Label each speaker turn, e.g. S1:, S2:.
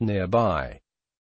S1: nearby.